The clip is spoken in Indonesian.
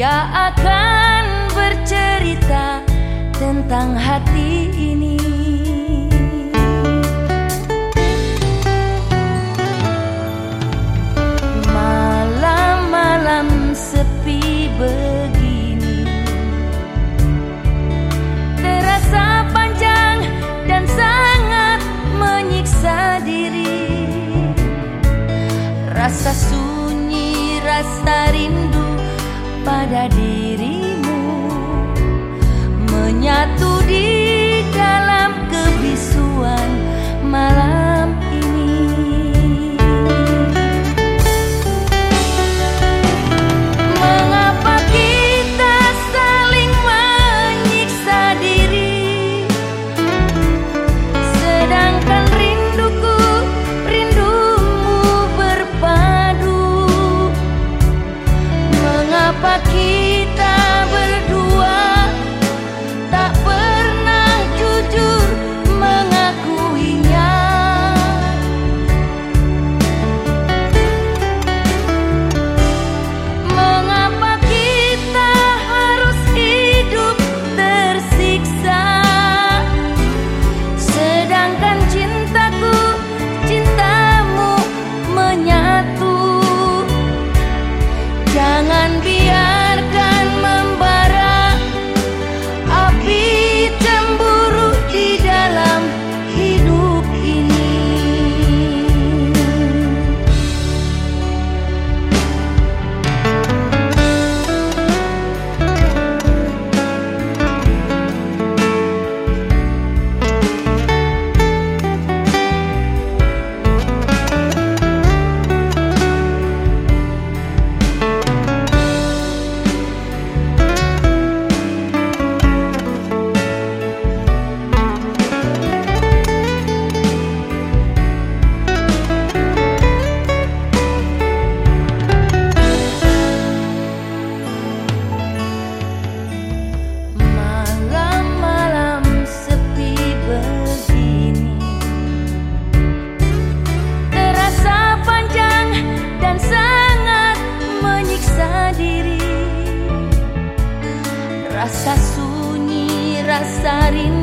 Dia akan bercerita tentang hati ini. Malam-malam sepi begini. Terasa panjang dan sangat menyiksa diri. Rasa sunyi, rasa rindu pada dirimu menyatu di dalam sarin